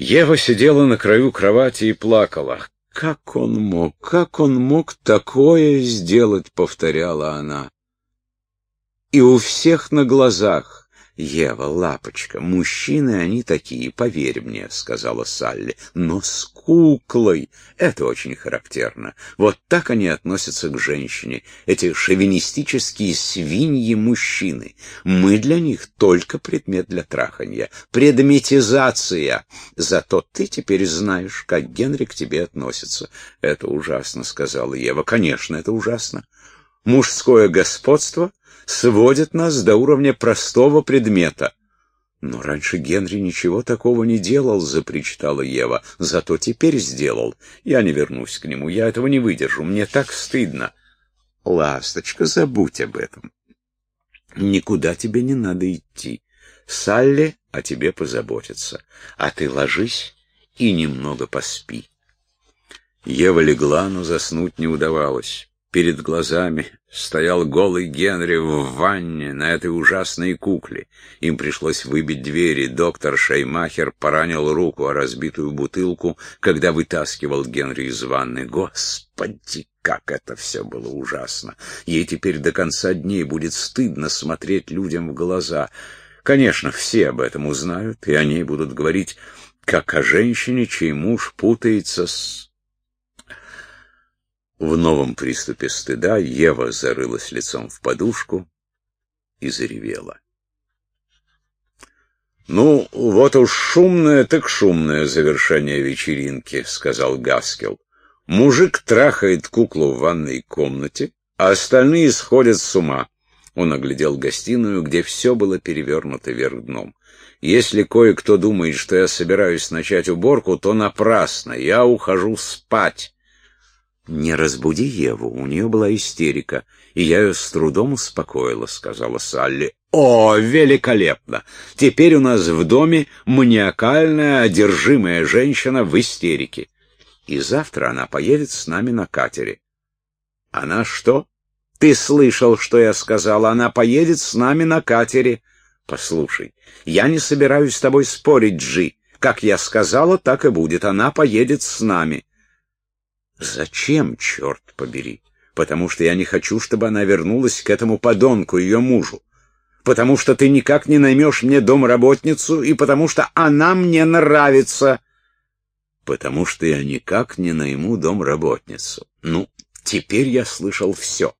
Ева сидела на краю кровати и плакала. «Как он мог, как он мог такое сделать?» — повторяла она. И у всех на глазах «Ева, лапочка, мужчины они такие, поверь мне», — сказала Салли. «Но с куклой это очень характерно. Вот так они относятся к женщине, эти шовинистические свиньи-мужчины. Мы для них только предмет для траханья, предметизация. Зато ты теперь знаешь, как Генри к тебе относится». «Это ужасно», — сказала Ева. «Конечно, это ужасно. Мужское господство сводит нас до уровня простого предмета. Но раньше Генри ничего такого не делал, запричитала Ева. Зато теперь сделал. Я не вернусь к нему, я этого не выдержу, мне так стыдно. Ласточка, забудь об этом. Никуда тебе не надо идти. Салли о тебе позаботится. А ты ложись и немного поспи. Ева легла, но заснуть не удавалось. Перед глазами стоял голый Генри в ванне на этой ужасной кукле. Им пришлось выбить двери. Доктор Шеймахер поранил руку о разбитую бутылку, когда вытаскивал Генри из ванны. Господи, как это все было ужасно! Ей теперь до конца дней будет стыдно смотреть людям в глаза. Конечно, все об этом узнают, и о ней будут говорить, как о женщине, чей муж путается с в новом приступе стыда Ева зарылась лицом в подушку и заревела. «Ну, вот уж шумное так шумное завершение вечеринки», — сказал Гаскел. «Мужик трахает куклу в ванной комнате, а остальные сходят с ума». Он оглядел гостиную, где все было перевернуто вверх дном. «Если кое-кто думает, что я собираюсь начать уборку, то напрасно. Я ухожу спать». «Не разбуди Еву, у нее была истерика, и я ее с трудом успокоила», — сказала Салли. «О, великолепно! Теперь у нас в доме маниакальная, одержимая женщина в истерике. И завтра она поедет с нами на катере». «Она что?» «Ты слышал, что я сказала? Она поедет с нами на катере». «Послушай, я не собираюсь с тобой спорить, Джи. Как я сказала, так и будет. Она поедет с нами». Зачем, черт побери? Потому что я не хочу, чтобы она вернулась к этому подонку, ее мужу. Потому что ты никак не наймешь мне домработницу, и потому что она мне нравится. Потому что я никак не найму домработницу. Ну, теперь я слышал все.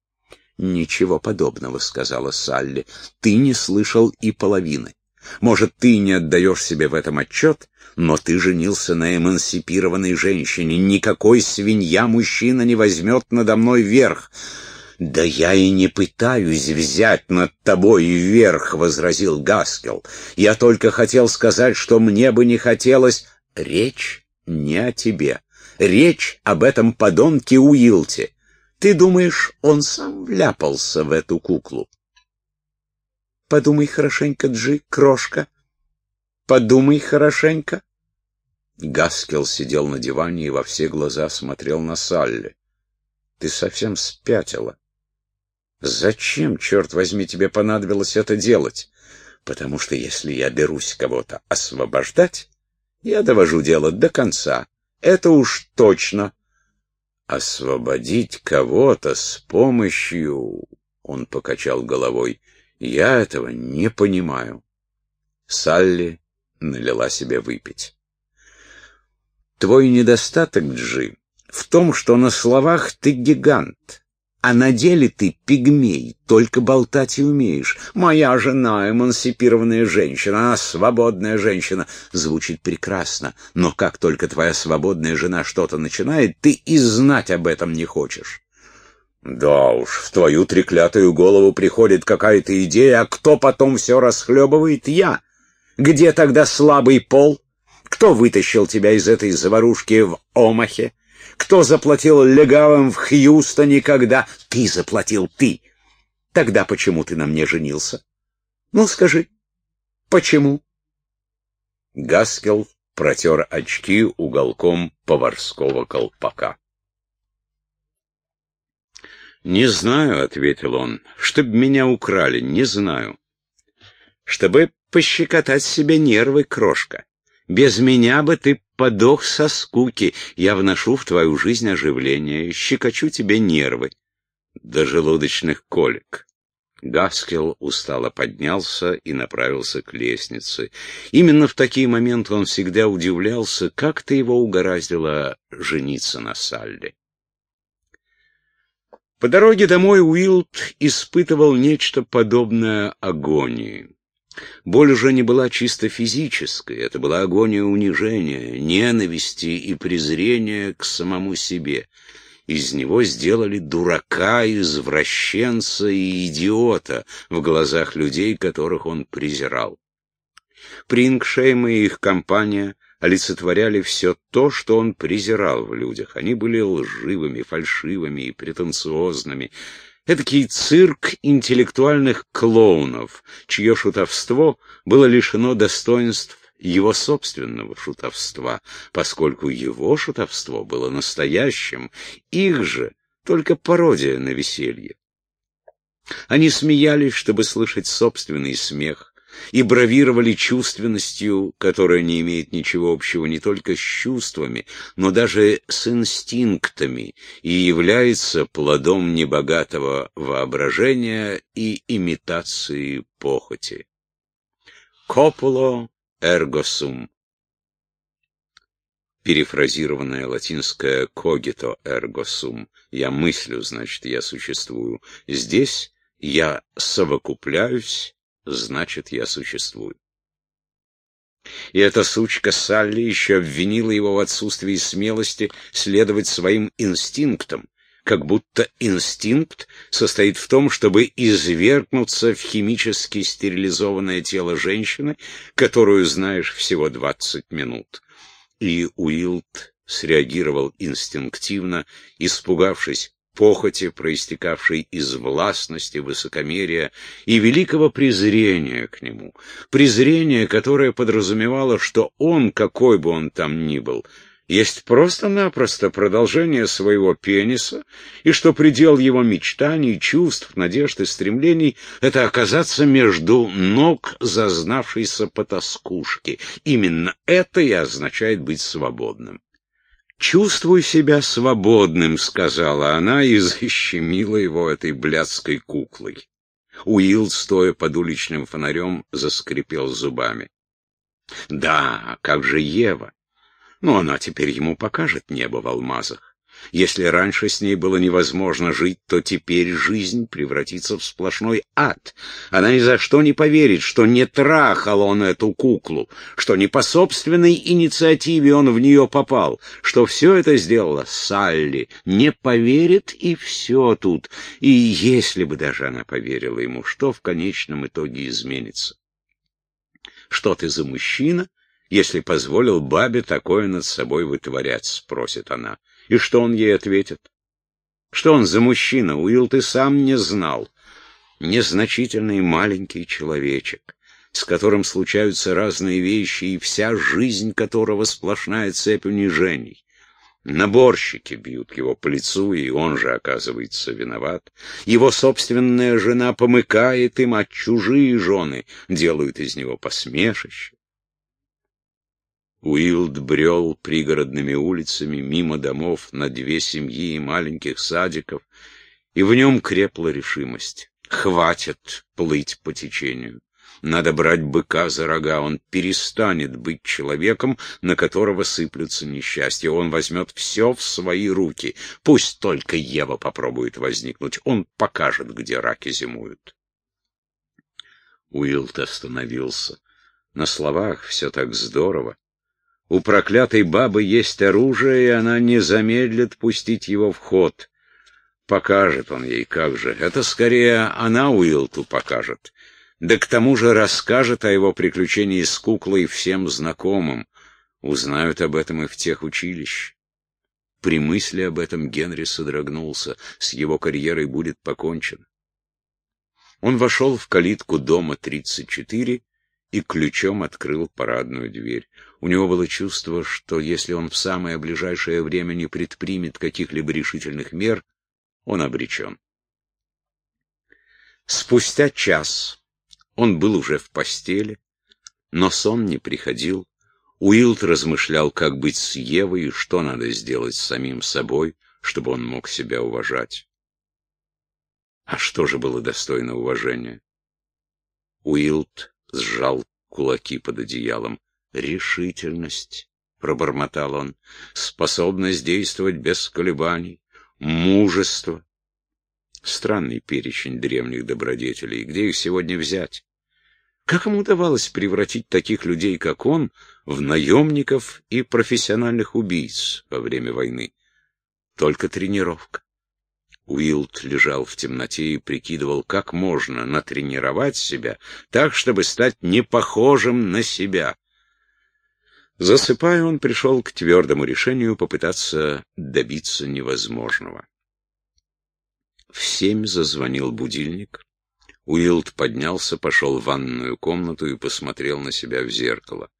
«Ничего подобного», — сказала Салли. «Ты не слышал и половины. Может, ты не отдаешь себе в этом отчет, но ты женился на эмансипированной женщине. Никакой свинья-мужчина не возьмет надо мной верх. «Да я и не пытаюсь взять над тобой верх», — возразил Гаскел. «Я только хотел сказать, что мне бы не хотелось...» «Речь не о тебе. Речь об этом подонке Уилте. Ты думаешь, он сам вляпался в эту куклу?» «Подумай хорошенько, Джи, крошка. Подумай хорошенько». Гаскел сидел на диване и во все глаза смотрел на Салли. «Ты совсем спятила. Зачем, черт возьми, тебе понадобилось это делать? Потому что если я берусь кого-то освобождать, я довожу дело до конца. Это уж точно. Освободить кого-то с помощью...» Он покачал головой. «Я этого не понимаю». Салли налила себе выпить. Твой недостаток, Джи, в том, что на словах ты гигант, а на деле ты пигмей, только болтать и умеешь. Моя жена — эмансипированная женщина, она свободная женщина. Звучит прекрасно, но как только твоя свободная жена что-то начинает, ты и знать об этом не хочешь. Да уж, в твою треклятую голову приходит какая-то идея, а кто потом все расхлебывает? Я. Где тогда слабый пол? Кто вытащил тебя из этой заварушки в Омахе? Кто заплатил легавым в Хьюстоне, когда... Ты заплатил, ты! Тогда почему ты на мне женился? Ну, скажи, почему? Гаскел протер очки уголком поварского колпака. «Не знаю», — ответил он, — «чтоб меня украли, не знаю». «Чтобы пощекотать себе нервы, крошка. Без меня бы ты подох со скуки. Я вношу в твою жизнь оживление, щекочу тебе нервы. До желудочных колик. Гаскел устало поднялся и направился к лестнице. Именно в такие моменты он всегда удивлялся, как-то его угораздило жениться на Салли. По дороге домой Уилд испытывал нечто подобное агонии. Боль уже не была чисто физической, это была агония унижения, ненависти и презрения к самому себе. Из него сделали дурака, извращенца и идиота в глазах людей, которых он презирал. Прингшейм и их компания олицетворяли все то, что он презирал в людях. Они были лживыми, фальшивыми и претенциозными. Эдакий цирк интеллектуальных клоунов, чье шутовство было лишено достоинств его собственного шутовства, поскольку его шутовство было настоящим, их же только пародия на веселье. Они смеялись, чтобы слышать собственный смех, и бравировали чувственностью, которая не имеет ничего общего не только с чувствами, но даже с инстинктами и является плодом небогатого воображения и имитации похоти. Кополо sum. Перефразированное латинское ergo sum. Я мыслю, значит, я существую. Здесь я совокупляюсь, значит, я существую. И эта сучка Салли еще обвинила его в отсутствии смелости следовать своим инстинктам, как будто инстинкт состоит в том, чтобы извергнуться в химически стерилизованное тело женщины, которую знаешь всего 20 минут. И Уилд среагировал инстинктивно, испугавшись похоти, проистекавшей из властности, высокомерия и великого презрения к нему. Презрение, которое подразумевало, что он, какой бы он там ни был, есть просто-напросто продолжение своего пениса, и что предел его мечтаний, чувств, надежд и стремлений — это оказаться между ног зазнавшейся потаскушки. Именно это и означает быть свободным. «Чувствуй себя свободным», — сказала она и защемила его этой блядской куклой. Уилл, стоя под уличным фонарем, заскрипел зубами. «Да, как же Ева? но она теперь ему покажет небо в алмазах. Если раньше с ней было невозможно жить, то теперь жизнь превратится в сплошной ад. Она ни за что не поверит, что не трахал он эту куклу, что не по собственной инициативе он в нее попал, что все это сделала Салли. Не поверит, и все тут. И если бы даже она поверила ему, что в конечном итоге изменится? Что ты за мужчина, если позволил бабе такое над собой вытворять?» — спросит она. И что он ей ответит? Что он за мужчина? Уилл, ты сам не знал. Незначительный маленький человечек, с которым случаются разные вещи, и вся жизнь которого сплошная цепь унижений. Наборщики бьют его по лицу, и он же оказывается виноват. Его собственная жена помыкает им, а чужие жены делают из него посмешище. Уилд брел пригородными улицами, мимо домов, на две семьи и маленьких садиков, и в нем крепла решимость. Хватит плыть по течению. Надо брать быка за рога, он перестанет быть человеком, на которого сыплются несчастья. Он возьмет все в свои руки. Пусть только Ева попробует возникнуть, он покажет, где раки зимуют. Уилд остановился. На словах все так здорово. У проклятой бабы есть оружие, и она не замедлит пустить его в ход. Покажет он ей, как же. Это скорее она Уилту покажет. Да к тому же расскажет о его приключении с куклой всем знакомым. Узнают об этом и в тех училищ. При мысли об этом Генри содрогнулся. С его карьерой будет покончено. Он вошел в калитку дома 34 и ключом открыл парадную дверь. У него было чувство, что если он в самое ближайшее время не предпримет каких-либо решительных мер, он обречен. Спустя час он был уже в постели, но сон не приходил. Уилд размышлял, как быть с Евой и что надо сделать с самим собой, чтобы он мог себя уважать. А что же было достойно уважения? Уилд сжал кулаки под одеялом. «Решительность», — пробормотал он, — «способность действовать без колебаний, мужество». Странный перечень древних добродетелей. Где их сегодня взять? Как ему удавалось превратить таких людей, как он, в наемников и профессиональных убийц во время войны? Только тренировка. Уилд лежал в темноте и прикидывал, как можно натренировать себя так, чтобы стать не похожим на себя. Засыпая, он пришел к твердому решению попытаться добиться невозможного. В семь зазвонил будильник. Уилд поднялся, пошел в ванную комнату и посмотрел на себя в зеркало.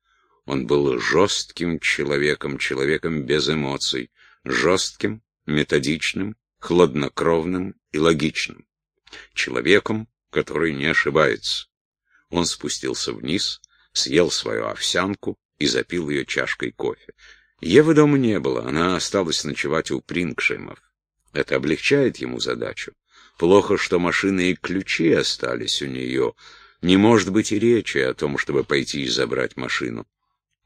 Он был жестким человеком, человеком без эмоций, жестким, методичным, хладнокровным и логичным. Человеком, который не ошибается. Он спустился вниз, съел свою овсянку и запил ее чашкой кофе. Евы дома не было, она осталась ночевать у Прингшемов. Это облегчает ему задачу. Плохо, что машины и ключи остались у нее. Не может быть и речи о том, чтобы пойти и забрать машину.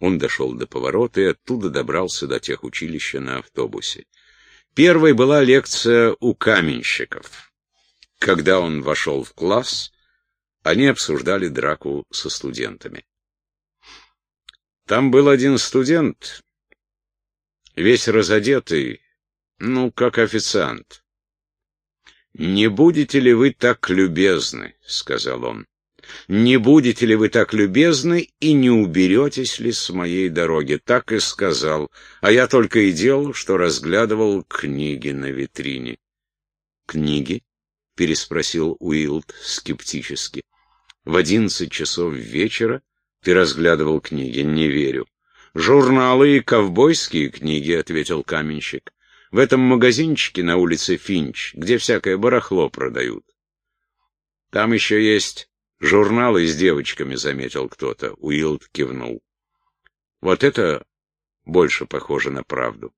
Он дошел до поворота и оттуда добрался до тех училища на автобусе. Первой была лекция у каменщиков. Когда он вошел в класс, они обсуждали драку со студентами. Там был один студент, весь разодетый, ну, как официант. «Не будете ли вы так любезны?» — сказал он. «Не будете ли вы так любезны и не уберетесь ли с моей дороги?» Так и сказал, а я только и делал, что разглядывал книги на витрине. «Книги?» — переспросил Уилд скептически. «В одиннадцать часов вечера ты разглядывал книги, не верю». «Журналы и ковбойские книги», — ответил каменщик. «В этом магазинчике на улице Финч, где всякое барахло продают. Там еще есть Журналы с девочками, заметил кто-то. Уилд кивнул. Вот это больше похоже на правду.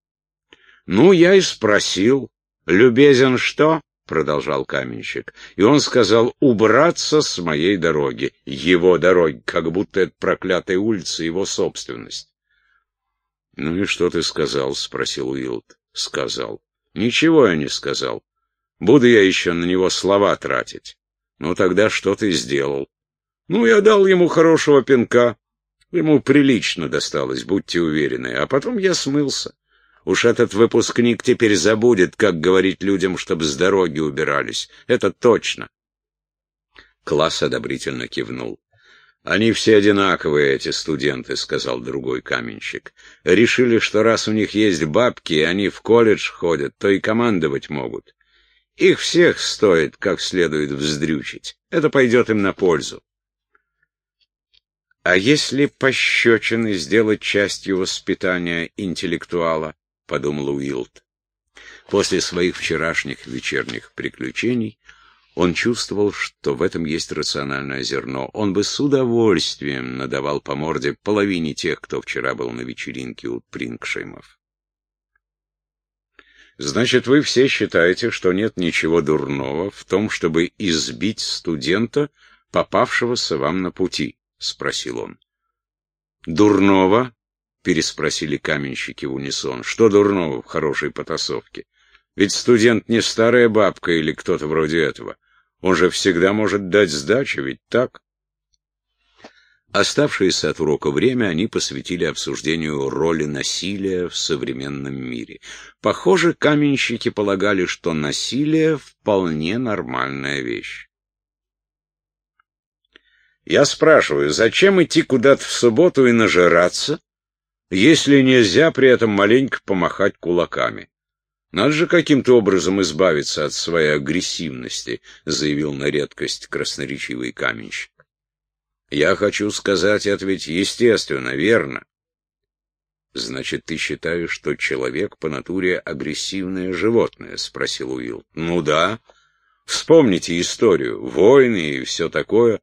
Ну, я и спросил. Любезен что? Продолжал каменщик. И он сказал убраться с моей дороги. Его дороги, как будто это проклятая улица, его собственность. Ну и что ты сказал? Спросил Уилд. Сказал. Ничего я не сказал. Буду я еще на него слова тратить. Ну тогда что ты сделал? Ну, я дал ему хорошего пинка. Ему прилично досталось, будьте уверены. А потом я смылся. Уж этот выпускник теперь забудет, как говорить людям, чтобы с дороги убирались. Это точно. Класс одобрительно кивнул. «Они все одинаковые, эти студенты», — сказал другой каменщик. «Решили, что раз у них есть бабки, и они в колледж ходят, то и командовать могут. Их всех стоит как следует вздрючить. Это пойдет им на пользу. А если пощечины сделать частью воспитания интеллектуала, — подумал Уилд. После своих вчерашних вечерних приключений он чувствовал, что в этом есть рациональное зерно. Он бы с удовольствием надавал по морде половине тех, кто вчера был на вечеринке у Прингшеймов. Значит, вы все считаете, что нет ничего дурного в том, чтобы избить студента, попавшегося вам на пути? — спросил он. Дурного? — переспросили каменщики в унисон. Что дурного в хорошей потасовке? Ведь студент не старая бабка или кто-то вроде этого. Он же всегда может дать сдачу, ведь так? Оставшееся от урока время они посвятили обсуждению роли насилия в современном мире. Похоже, каменщики полагали, что насилие вполне нормальная вещь. Я спрашиваю, зачем идти куда-то в субботу и нажираться, если нельзя при этом маленько помахать кулаками? Надо же каким-то образом избавиться от своей агрессивности, заявил на редкость красноречивый каменщик. Я хочу сказать, это естественно, верно. Значит, ты считаешь, что человек по натуре агрессивное животное? спросил Уилл. Ну да. Вспомните историю, войны и все такое.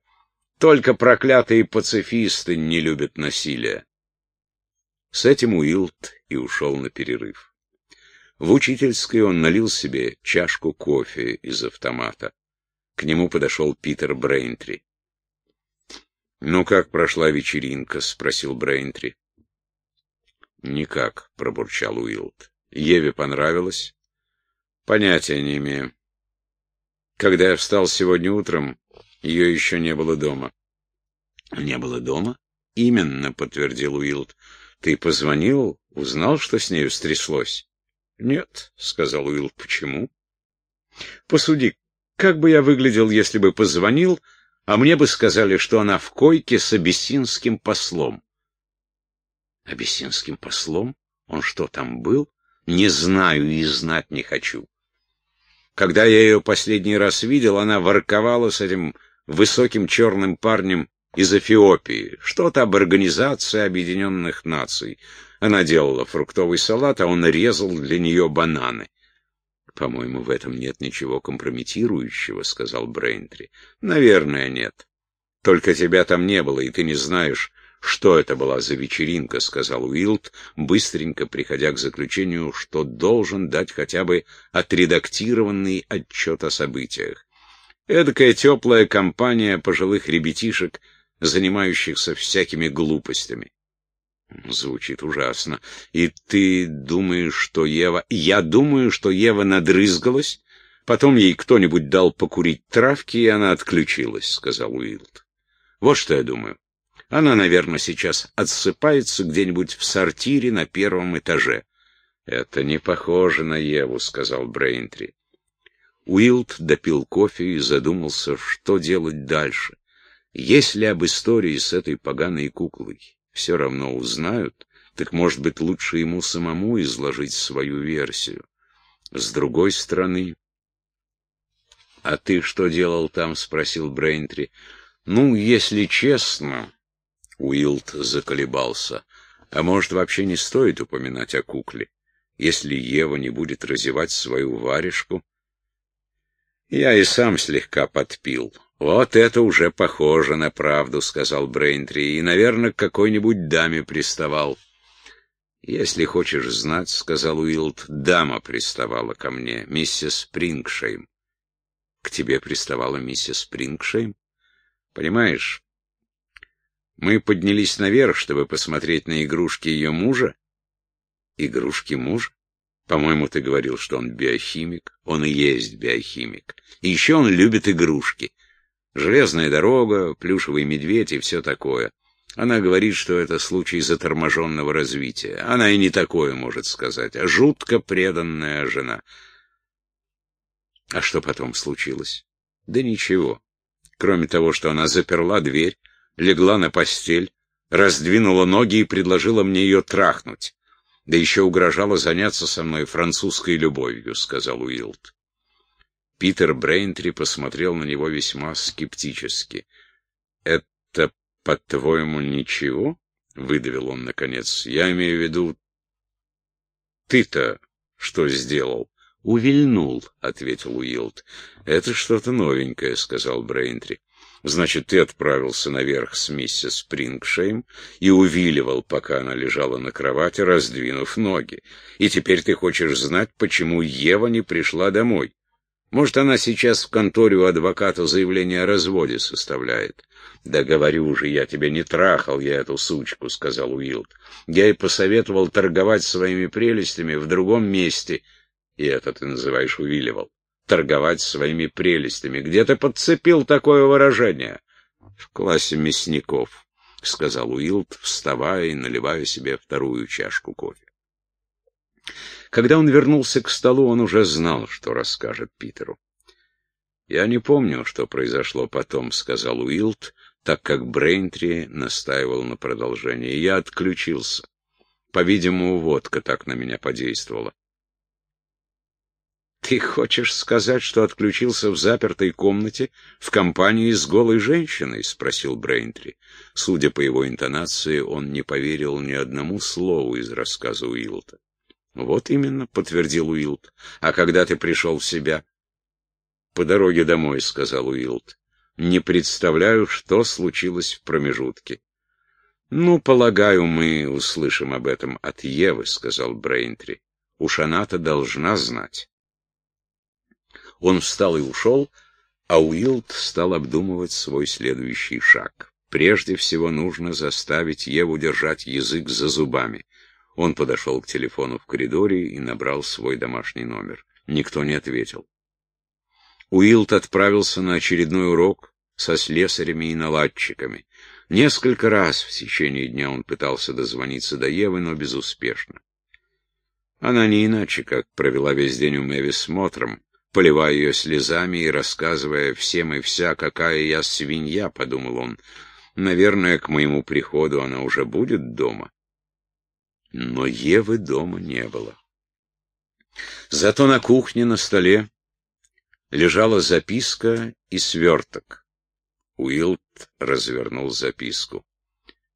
Только проклятые пацифисты не любят насилия. С этим Уилд и ушел на перерыв. В учительской он налил себе чашку кофе из автомата. К нему подошел Питер Брейнтри. «Ну, как прошла вечеринка?» — спросил Брейнтри. «Никак», — пробурчал Уилд. «Еве понравилось?» «Понятия не имею. Когда я встал сегодня утром, ее еще не было дома». «Не было дома?» «Именно», — подтвердил Уилд. «Ты позвонил, узнал, что с нею стряслось?» «Нет», — сказал Уилд. «Почему?» «Посуди, как бы я выглядел, если бы позвонил, а мне бы сказали, что она в койке с абиссинским послом?» «Абиссинским послом? Он что, там был?» «Не знаю и знать не хочу». Когда я ее последний раз видел, она ворковала с этим высоким черным парнем из Эфиопии, что-то об Организации Объединенных Наций. Она делала фруктовый салат, а он резал для нее бананы. «По-моему, в этом нет ничего компрометирующего», — сказал Брейнтри. «Наверное, нет. Только тебя там не было, и ты не знаешь, что это была за вечеринка», — сказал Уилд, быстренько приходя к заключению, что должен дать хотя бы отредактированный отчет о событиях. Эдакая теплая компания пожилых ребятишек — занимающихся всякими глупостями. Звучит ужасно. И ты думаешь, что Ева... Я думаю, что Ева надрызгалась, потом ей кто-нибудь дал покурить травки, и она отключилась, — сказал Уилд. Вот что я думаю. Она, наверное, сейчас отсыпается где-нибудь в сортире на первом этаже. Это не похоже на Еву, — сказал Брейнтри. Уилд допил кофе и задумался, что делать дальше. Если об истории с этой поганой куклой все равно узнают, так, может быть, лучше ему самому изложить свою версию. С другой стороны... — А ты что делал там? — спросил Брейнтри. — Ну, если честно... Уилд заколебался. А может, вообще не стоит упоминать о кукле? Если Ева не будет разевать свою варежку... Я и сам слегка подпил. «Вот это уже похоже на правду», — сказал Брейнтри, — «и, наверное, к какой-нибудь даме приставал». «Если хочешь знать», — сказал Уилд, — «дама приставала ко мне, миссис Спрингшейм». «К тебе приставала миссис Спрингшейм?» «Понимаешь, мы поднялись наверх, чтобы посмотреть на игрушки ее мужа». «Игрушки мужа? По-моему, ты говорил, что он биохимик. Он и есть биохимик. И еще он любит игрушки». Железная дорога, плюшевый медведь и все такое. Она говорит, что это случай заторможенного развития. Она и не такое может сказать, а жутко преданная жена. А что потом случилось? Да ничего. Кроме того, что она заперла дверь, легла на постель, раздвинула ноги и предложила мне ее трахнуть. Да еще угрожала заняться со мной французской любовью, — сказал Уилд. Питер Брейнтри посмотрел на него весьма скептически. «Это, по-твоему, ничего?» — выдавил он наконец. «Я имею в виду... Ты-то что сделал?» «Увильнул», — ответил Уилд. «Это что-то новенькое», — сказал Брейнтри. «Значит, ты отправился наверх с миссис Спрингшейм и увиливал, пока она лежала на кровати, раздвинув ноги. И теперь ты хочешь знать, почему Ева не пришла домой?» Может, она сейчас в конторе у адвоката заявление о разводе составляет. Да говорю же, я тебя не трахал, я эту сучку, — сказал Уилд. Я ей посоветовал торговать своими прелестями в другом месте. И это ты называешь увиливал. Торговать своими прелестями. Где ты подцепил такое выражение? В классе мясников, — сказал Уилд, вставая и наливая себе вторую чашку кофе. Когда он вернулся к столу, он уже знал, что расскажет Питеру. «Я не помню, что произошло потом», — сказал Уилд, так как Брейнтри настаивал на продолжении. «Я отключился. По-видимому, водка так на меня подействовала». «Ты хочешь сказать, что отключился в запертой комнате в компании с голой женщиной?» — спросил Брейнтри. Судя по его интонации, он не поверил ни одному слову из рассказа Уилта. Вот именно, подтвердил Уилд. А когда ты пришел в себя? По дороге домой, сказал Уилд. Не представляю, что случилось в промежутке. «Ну, полагаю, мы услышим об этом от Евы», — сказал Брейнтри. «Уж она-то должна знать». Он встал и ушел, а Уилд стал обдумывать свой следующий шаг. Прежде всего нужно заставить Еву держать язык за зубами. Он подошел к телефону в коридоре и набрал свой домашний номер. Никто не ответил. Уилд отправился на очередной урок со слесарями и наладчиками. Несколько раз в течение дня он пытался дозвониться до Евы, но безуспешно. Она не иначе, как провела весь день у Мэви смотром, поливая ее слезами и рассказывая всем и вся, какая я свинья, — подумал он. Наверное, к моему приходу она уже будет дома. Но Евы дома не было. Зато на кухне на столе лежала записка и сверток. Уилд развернул записку.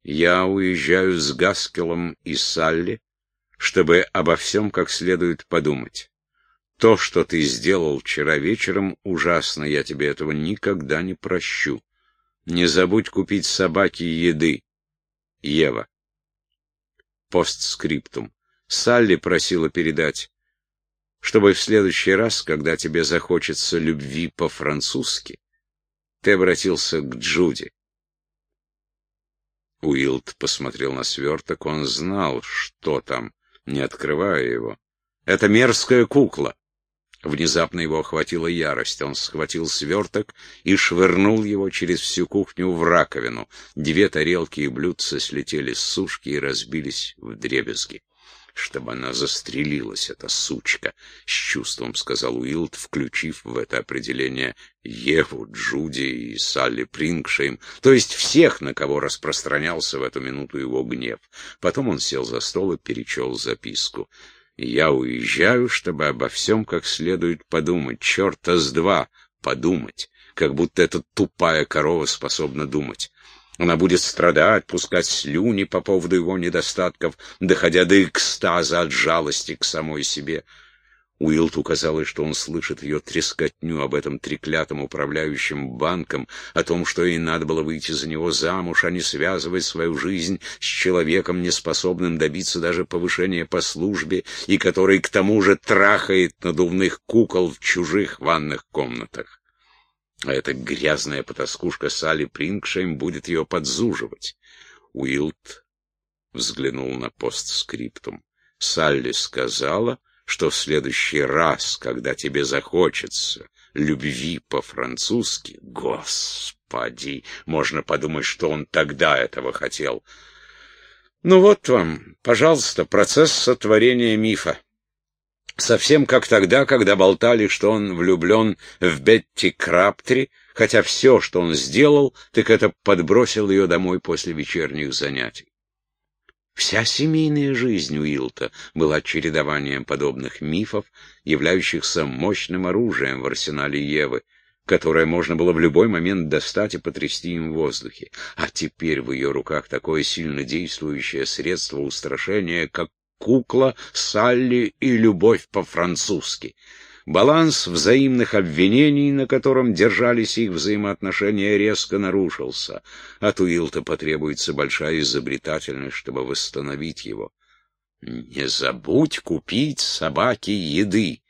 «Я уезжаю с Гаскелом и Салли, чтобы обо всем как следует подумать. То, что ты сделал вчера вечером, ужасно, я тебе этого никогда не прощу. Не забудь купить собаке еды. Ева». Постскриптум. Салли просила передать, чтобы в следующий раз, когда тебе захочется любви по-французски, ты обратился к Джуди. Уилд посмотрел на сверток. Он знал, что там, не открывая его. Это мерзкая кукла. Внезапно его охватила ярость. Он схватил сверток и швырнул его через всю кухню в раковину. Две тарелки и блюдца слетели с сушки и разбились в дребезги чтобы она застрелилась, эта сучка, — с чувством сказал Уилд, включив в это определение Еву, Джуди и Салли Прингшейм, то есть всех, на кого распространялся в эту минуту его гнев. Потом он сел за стол и перечел записку. «Я уезжаю, чтобы обо всем как следует подумать. Черта с два подумать, как будто эта тупая корова способна думать. Она будет страдать, пускать слюни по поводу его недостатков, доходя до экстаза от жалости к самой себе. Уилту казалось, что он слышит ее трескотню об этом треклятом управляющем банком, о том, что ей надо было выйти за него замуж, а не связывать свою жизнь с человеком, неспособным добиться даже повышения по службе, и который к тому же трахает надувных кукол в чужих ванных комнатах. А эта грязная потаскушка Салли Прингшейм будет ее подзуживать. Уилд взглянул на постскриптум. Салли сказала, что в следующий раз, когда тебе захочется любви по-французски, господи, можно подумать, что он тогда этого хотел. Ну вот вам, пожалуйста, процесс сотворения мифа. Совсем как тогда, когда болтали, что он влюблен в Бетти Краптри, хотя все, что он сделал, так это подбросил ее домой после вечерних занятий. Вся семейная жизнь Уилта была чередованием подобных мифов, являющихся мощным оружием в арсенале Евы, которое можно было в любой момент достать и потрясти им в воздухе. А теперь в ее руках такое сильно действующее средство устрашения, как кукла, Салли и любовь по-французски. Баланс взаимных обвинений, на котором держались их взаимоотношения, резко нарушился. От Уилта потребуется большая изобретательность, чтобы восстановить его. Не забудь купить собаке еды.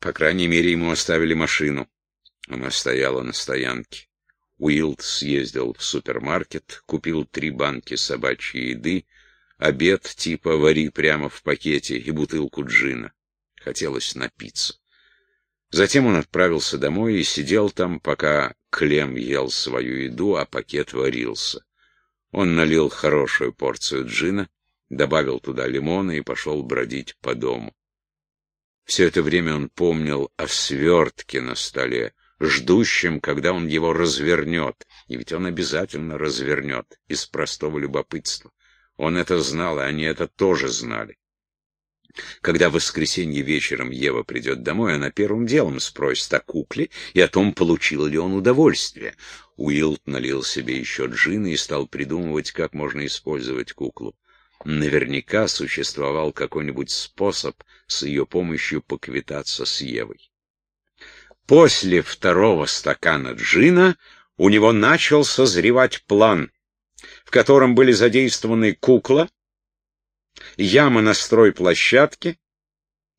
По крайней мере, ему оставили машину. Она стояла на стоянке. Уилд съездил в супермаркет, купил три банки собачьей еды, обед типа «вари прямо в пакете» и бутылку джина. Хотелось напиться. Затем он отправился домой и сидел там, пока Клем ел свою еду, а пакет варился. Он налил хорошую порцию джина, добавил туда лимона и пошел бродить по дому. Все это время он помнил о свертке на столе, ждущем, когда он его развернет, и ведь он обязательно развернет из простого любопытства. Он это знал, и они это тоже знали. Когда в воскресенье вечером Ева придет домой, она первым делом спросит о кукле и о том, получил ли он удовольствие. Уилд налил себе еще джина и стал придумывать, как можно использовать куклу. Наверняка существовал какой-нибудь способ с ее помощью поквитаться с Евой. После второго стакана джина у него начал созревать план — в котором были задействованы кукла, яма на стройплощадке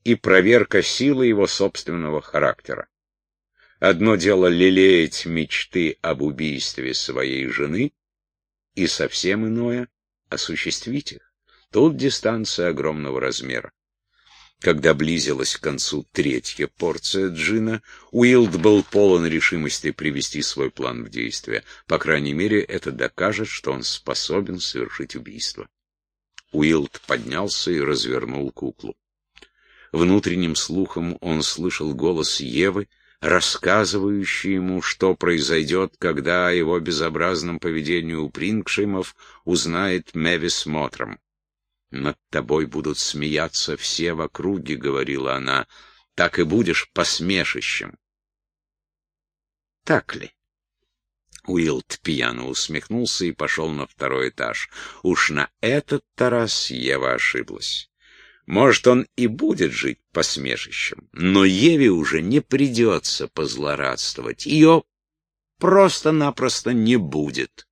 и проверка силы его собственного характера. Одно дело лелеять мечты об убийстве своей жены, и совсем иное — осуществить их. Тут дистанция огромного размера. Когда близилась к концу третья порция джина, Уилд был полон решимости привести свой план в действие. По крайней мере, это докажет, что он способен совершить убийство. Уилд поднялся и развернул куклу. Внутренним слухом он слышал голос Евы, рассказывающий ему, что произойдет, когда о его безобразном поведении у Прингшимов узнает Мевис Мотром. «Над тобой будут смеяться все в округе», — говорила она, — «так и будешь посмешищем». «Так ли?» Уилд пьяно усмехнулся и пошел на второй этаж. Уж на этот-то раз Ева ошиблась. Может, он и будет жить посмешищем, но Еве уже не придется позлорадствовать. Ее просто-напросто не будет.